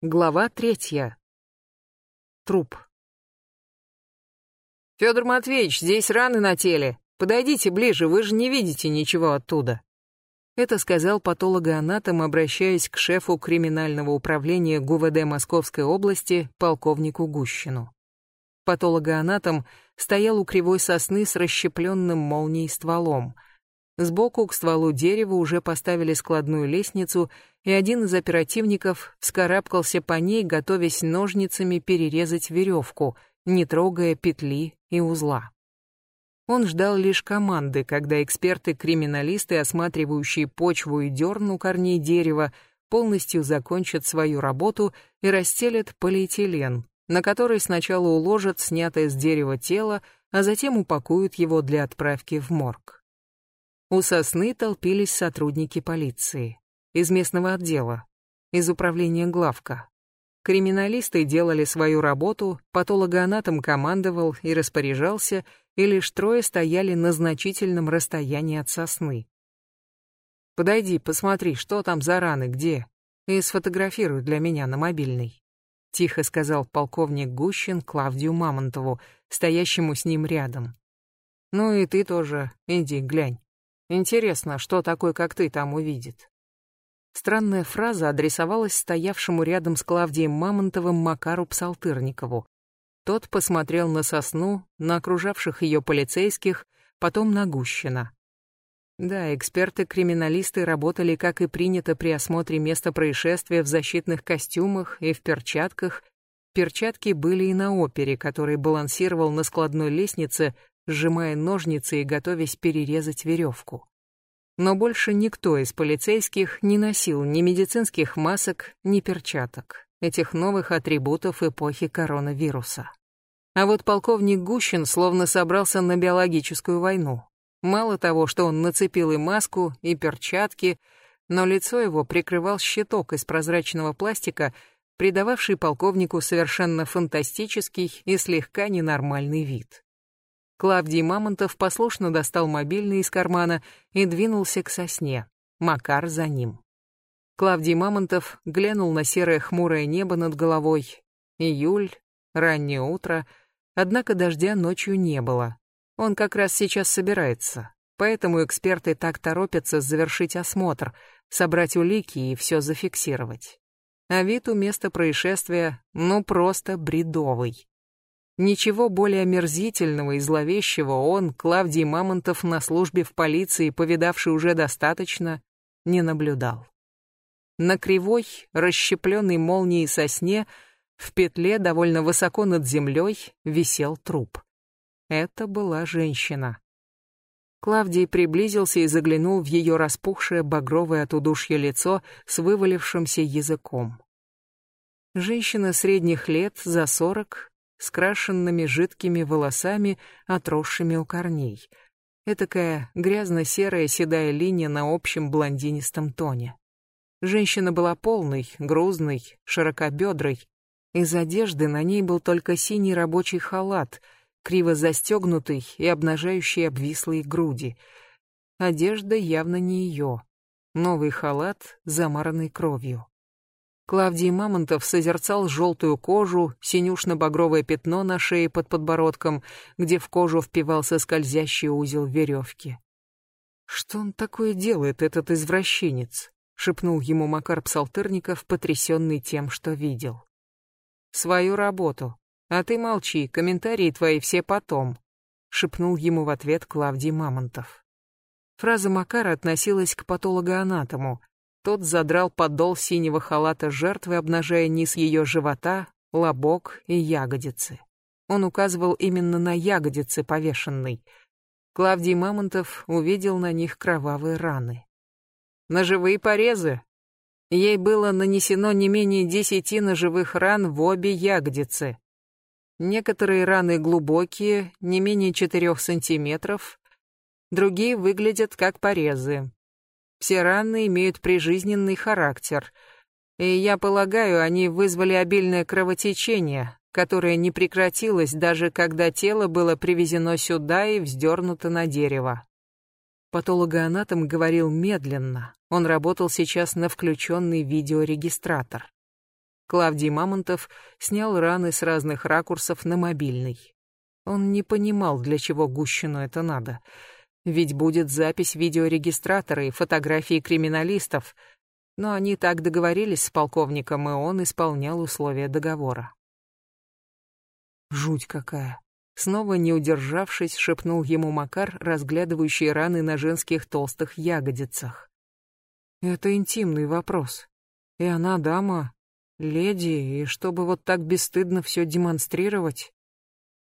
Глава третья. Труп. Федор Матвеевич, здесь раны на теле. Подойдите ближе, вы же не видите ничего оттуда. Это сказал патологоанатом, обращаясь к шефу криминального управления ГУВД Московской области, полковнику Гущину. Патологоанатом стоял у кривой сосны с расщепленным молнией стволом — Сбоку к стволу дерева уже поставили складную лестницу, и один из оперативников вскарабкался по ней, готовясь ножницами перерезать веревку, не трогая петли и узла. Он ждал лишь команды, когда эксперты-криминалисты, осматривающие почву и дерн у корней дерева, полностью закончат свою работу и расстелят полиэтилен, на который сначала уложат снятое с дерева тело, а затем упакуют его для отправки в морг. У сосны толпились сотрудники полиции, из местного отдела, из управления главка. Криминалисты делали свою работу, патологоанатом командовал и распоряжался, и лишь трое стояли на значительном расстоянии от сосны. «Подойди, посмотри, что там за раны, где, и сфотографируй для меня на мобильный», — тихо сказал полковник Гущин Клавдию Мамонтову, стоящему с ним рядом. «Ну и ты тоже, иди, глянь». Интересно, что такой, как ты, там увидит. Странная фраза адресовалась стоявшему рядом с Клавдием Мамонтовым Макару Псалтырникову. Тот посмотрел на сосну, на окружавших ее полицейских, потом на Гущина. Да, эксперты-криминалисты работали, как и принято при осмотре места происшествия, в защитных костюмах и в перчатках. Перчатки были и на опере, который балансировал на складной лестнице, сжимая ножницы и готовясь перерезать веревку. Но больше никто из полицейских не носил ни медицинских масок, ни перчаток, этих новых атрибутов эпохи коронавируса. А вот полковник Гущин словно собрался на биологическую войну. Мало того, что он нацепил и маску, и перчатки, но лицо его прикрывал щиток из прозрачного пластика, придававший полковнику совершенно фантастический и слегка ненормальный вид. Клавдий Мамонтов послушно достал мобильный из кармана и двинулся к сосне. Макар за ним. Клавдий Мамонтов глянул на серое хмурое небо над головой. Июль, раннее утро, однако дождя ночью не было. Он как раз сейчас собирается, поэтому эксперты так торопятся завершить осмотр, собрать улики и все зафиксировать. А вид у места происшествия, ну просто бредовый. Ничего более омерзительного и зловещего он, Клавдий Мамонтов, на службе в полиции, повидавший уже достаточно, не наблюдал. На кривой, расщепленной молнией сосне, в петле довольно высоко над землей, висел труп. Это была женщина. Клавдий приблизился и заглянул в ее распухшее багровое от удушья лицо с вывалившимся языком. Женщина средних лет, за сорок, скрашенными жидкими волосами, отросшими у корней. Этакая грязно-серая седая линия на общем блондинистом тоне. Женщина была полной, грузной, широкобедрой. Из одежды на ней был только синий рабочий халат, криво застегнутый и обнажающий обвислые груди. Одежда явно не ее. Новый халат, замаранный кровью. Клавдий Мамонтов созерцал желтую кожу, синюшно-багровое пятно на шее под подбородком, где в кожу впивался скользящий узел веревки. «Что он такое делает, этот извращенец?» — шепнул ему Макар Псалтырников, потрясенный тем, что видел. «Свою работу. А ты молчи, комментарии твои все потом», — шепнул ему в ответ Клавдий Мамонтов. Фраза Макара относилась к патологоанатому, тот задрал подол синего халата жертвы, обнажая низ ее живота, лобок и ягодицы. Он указывал именно на ягодицы повешенной. Клавдий Мамонтов увидел на них кровавые раны. Ножевые порезы. Ей было нанесено не менее десяти ножевых ран в обе ягодицы. Некоторые раны глубокие, не менее четырех сантиметров, другие выглядят как порезы. Все раны имеют прижизненный характер, и я полагаю, они вызвали обильное кровотечение, которое не прекратилось даже когда тело было привезено сюда и вздернуто на дерево. Патологоанатом говорил медленно, он работал сейчас на включенный видеорегистратор. Клавдий Мамонтов снял раны с разных ракурсов на мобильный. Он не понимал, для чего Гущину это надо. Ведь будет запись видеорегистратора и фотографии криминалистов. Но они так договорились с полковником, и он исполнял условия договора. Жуть какая. Снова не удержавшись, шепнул ему Макар, разглядывающий раны на женских толстых ягодицах. Это интимный вопрос. И она дама, леди, и чтобы вот так бесстыдно все демонстрировать.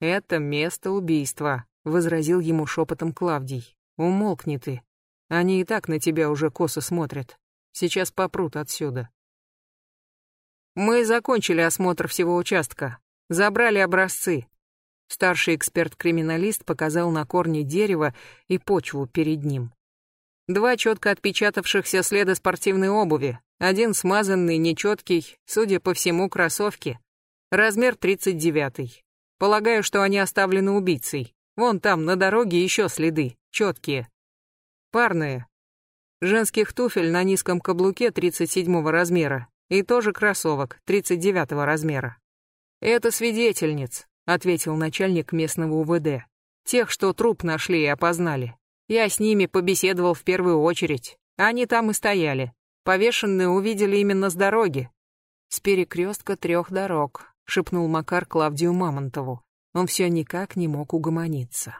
Это место убийства, возразил ему шепотом Клавдий. Умолкни ты. Они и так на тебя уже косо смотрят. Сейчас попрут отсюда. Мы закончили осмотр всего участка. Забрали образцы. Старший эксперт-криминалист показал на корни дерева и почву перед ним. Два четко отпечатавшихся следа спортивной обуви, один смазанный, нечеткий, судя по всему, кроссовки. Размер 39. Полагаю, что они оставлены убийцей. Вон там, на дороге, еще следы, четкие. Парные. Женских туфель на низком каблуке 37 размера и тоже кроссовок 39 размера. Это свидетельниц, ответил начальник местного УВД. Тех, что труп нашли и опознали. Я с ними побеседовал в первую очередь. Они там и стояли. Повешенные увидели именно с дороги. С перекрестка трех дорог, шепнул Макар Клавдию Мамонтову. Он все никак не мог угомониться.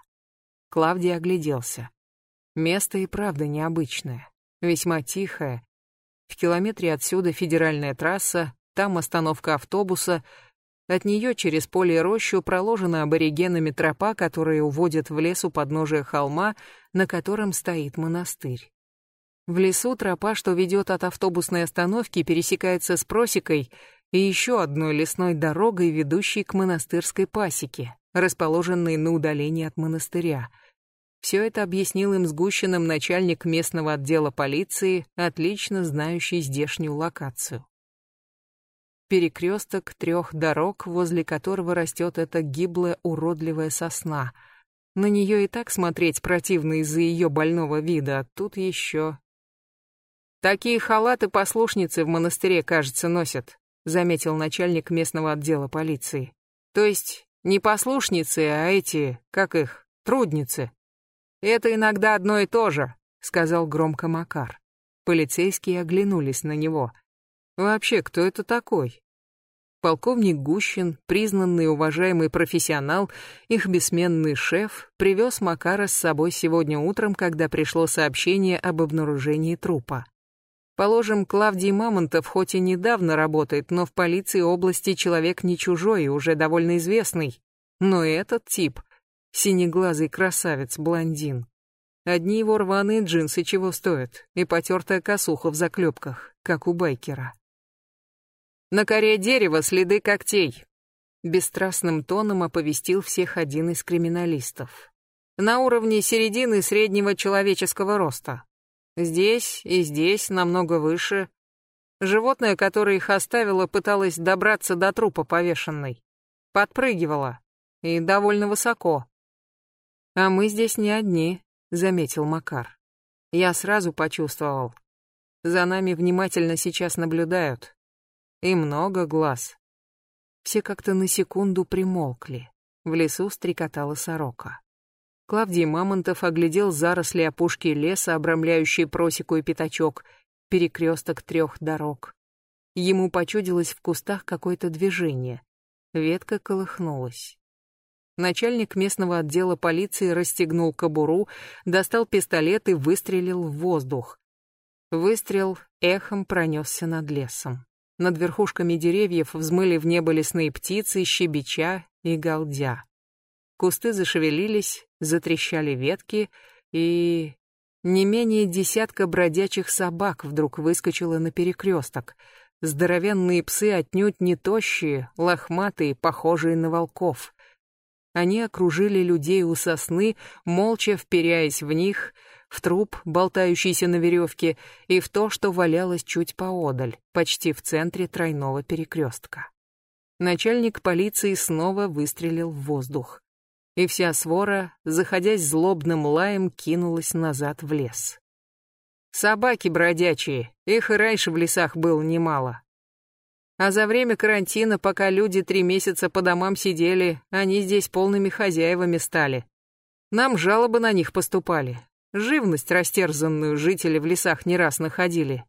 Клавдий огляделся. Место и правда необычное, весьма тихое. В километре отсюда федеральная трасса, там остановка автобуса, от нее через поле и рощу проложена аборигенами тропа, которая уводит в лес у подножия холма, на котором стоит монастырь. В лесу тропа, что ведет от автобусной остановки, пересекается с просекой и еще одной лесной дорогой, ведущей к монастырской пасеке, расположенной на удалении от монастыря. Все это объяснил им сгущенным начальник местного отдела полиции, отлично знающий здешнюю локацию перекресток трех дорог, возле которого растет эта гиблая уродливая сосна. На нее и так смотреть противно из-за ее больного вида, а тут еще... «Такие халаты послушницы в монастыре, кажется, носят», заметил начальник местного отдела полиции. «То есть не послушницы, а эти, как их, трудницы». «Это иногда одно и то же», — сказал громко Макар. Полицейские оглянулись на него — Вообще, кто это такой? Полковник Гущин, признанный уважаемый профессионал, их бессменный шеф, привез Макара с собой сегодня утром, когда пришло сообщение об обнаружении трупа. Положим, Клавдий Мамонтов хоть и недавно работает, но в полиции области человек не чужой и уже довольно известный. Но этот тип — синеглазый красавец-блондин. Одни его рваные джинсы чего стоят, и потертая косуха в заклепках, как у байкера. На коре дерева следы когтей. Бесстрастным тоном оповестил всех один из криминалистов. На уровне середины среднего человеческого роста. Здесь и здесь, намного выше. Животное, которое их оставило, пыталось добраться до трупа повешенной. Подпрыгивало. И довольно высоко. «А мы здесь не одни», — заметил Макар. Я сразу почувствовал. За нами внимательно сейчас наблюдают. И много глаз. Все как-то на секунду примолкли. В лесу стрекотала сорока. Клавдий Мамонтов оглядел заросли опушки леса, обрамляющие просеку и пятачок, перекресток трех дорог. Ему почудилось в кустах какое-то движение. Ветка колыхнулась. Начальник местного отдела полиции расстегнул кобуру, достал пистолет и выстрелил в воздух. Выстрел эхом пронесся над лесом. Над верхушками деревьев взмыли в небо лесные птицы, щебеча и галдя. Кусты зашевелились, затрещали ветки, и... Не менее десятка бродячих собак вдруг выскочило на перекресток. Здоровенные псы отнюдь не тощие, лохматые, похожие на волков. Они окружили людей у сосны, молча вперяясь в них — в труп, болтающийся на веревке, и в то, что валялось чуть поодаль, почти в центре тройного перекрестка. Начальник полиции снова выстрелил в воздух. И вся свора, заходясь злобным лаем, кинулась назад в лес. Собаки бродячие, их и раньше в лесах было немало. А за время карантина, пока люди три месяца по домам сидели, они здесь полными хозяевами стали. Нам жалобы на них поступали. Живность растерзанную жители в лесах не раз находили.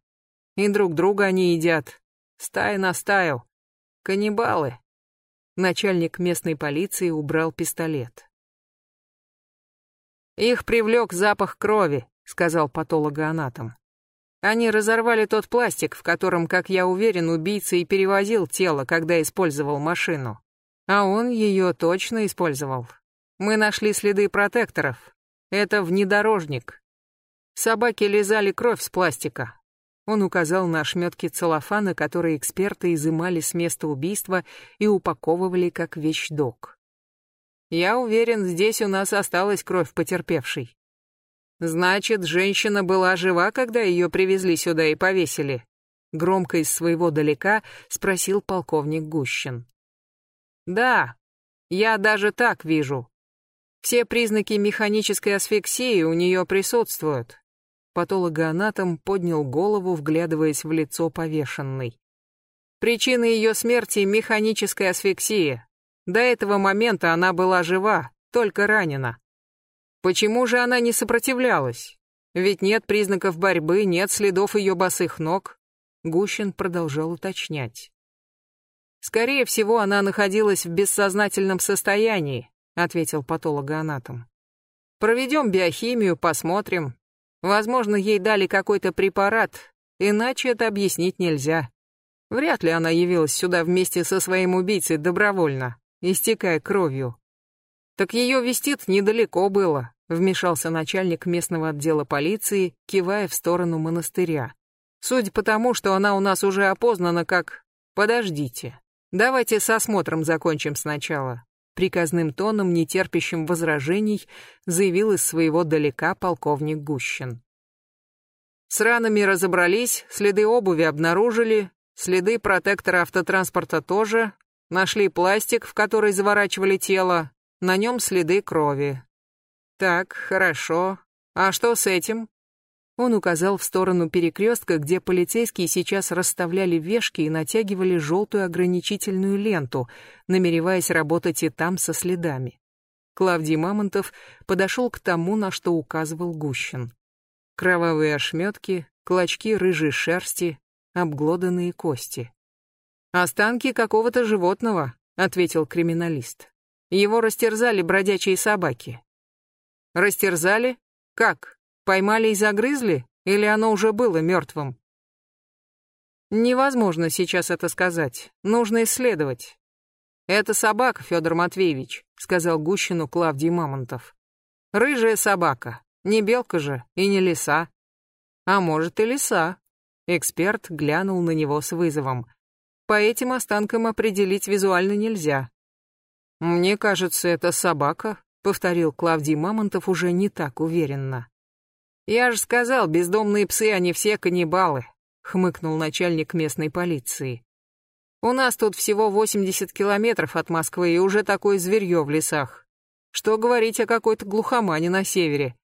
И друг друга они едят. Стая на стаю. Каннибалы. Начальник местной полиции убрал пистолет. Их привлек запах крови, сказал патологоанатом. Они разорвали тот пластик, в котором, как я уверен, убийца и перевозил тело, когда использовал машину. А он ее точно использовал. Мы нашли следы протекторов. Это внедорожник. Собаки лизали кровь с пластика. Он указал на ошметки целлофана, которые эксперты изымали с места убийства и упаковывали как вещдок. Я уверен, здесь у нас осталась кровь потерпевшей. Значит, женщина была жива, когда ее привезли сюда и повесили? Громко из своего далека спросил полковник Гущин. Да, я даже так вижу. Все признаки механической асфиксии у нее присутствуют. Патологоанатом поднял голову, вглядываясь в лицо повешенной. Причина ее смерти — механическая асфиксия. До этого момента она была жива, только ранена. Почему же она не сопротивлялась? Ведь нет признаков борьбы, нет следов ее босых ног. Гущин продолжал уточнять. Скорее всего, она находилась в бессознательном состоянии, ответил патологоанатом. Проведем биохимию, посмотрим. Возможно, ей дали какой-то препарат, иначе это объяснить нельзя. Вряд ли она явилась сюда вместе со своим убийцей добровольно, истекая кровью. Так ее вестит недалеко было, вмешался начальник местного отдела полиции, кивая в сторону монастыря. Судя по тому, что она у нас уже опознана как... Подождите. Давайте с осмотром закончим сначала. Приказным тоном, нетерпящим возражений, заявил из своего далека полковник Гущин. С ранами разобрались, следы обуви обнаружили, следы протектора автотранспорта тоже, нашли пластик, в который заворачивали тело, на нем следы крови. Так, хорошо. А что с этим? Он указал в сторону перекрестка, где полицейские сейчас расставляли вешки и натягивали желтую ограничительную ленту, намереваясь работать и там со следами. Клавдий Мамонтов подошел к тому, на что указывал Гущин. Кровавые ошметки, клочки рыжей шерсти, обглоданные кости. «Останки какого-то животного», — ответил криминалист. Его растерзали бродячие собаки. Растерзали? Как? Поймали и загрызли? Или оно уже было мертвым? Невозможно сейчас это сказать. Нужно исследовать. Это собака, Федор Матвеевич, сказал Гущину Клавдий Мамонтов. Рыжая собака. Не белка же и не лиса. А может и лиса. Эксперт глянул на него с вызовом. По этим останкам определить визуально нельзя. «Мне кажется, это собака», — повторил Клавдий Мамонтов уже не так уверенно. «Я же сказал, бездомные псы, они все каннибалы», — хмыкнул начальник местной полиции. «У нас тут всего 80 километров от Москвы и уже такое зверье в лесах. Что говорить о какой-то глухомане на севере?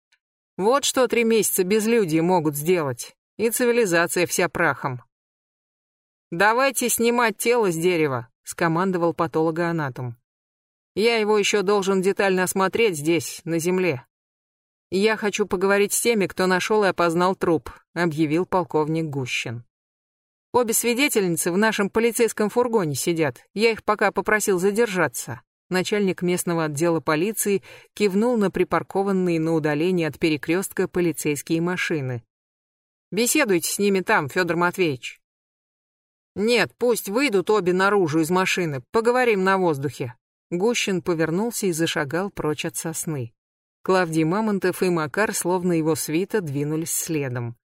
Вот что три месяца безлюдья могут сделать, и цивилизация вся прахом». «Давайте снимать тело с дерева», — скомандовал патологоанатом. Я его еще должен детально осмотреть здесь, на земле. Я хочу поговорить с теми, кто нашел и опознал труп, объявил полковник Гущин. Обе свидетельницы в нашем полицейском фургоне сидят. Я их пока попросил задержаться. Начальник местного отдела полиции кивнул на припаркованные на удалении от перекрестка полицейские машины. Беседуйте с ними там, Федор Матвеевич. Нет, пусть выйдут обе наружу из машины, поговорим на воздухе. Гущин повернулся и зашагал прочь от сосны. Клавдий Мамонтов и Макар, словно его свита, двинулись следом.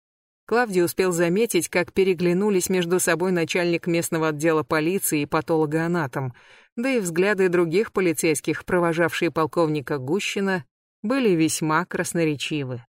Клавдий успел заметить, как переглянулись между собой начальник местного отдела полиции и патологоанатом, да и взгляды других полицейских, провожавшие полковника Гущина, были весьма красноречивы.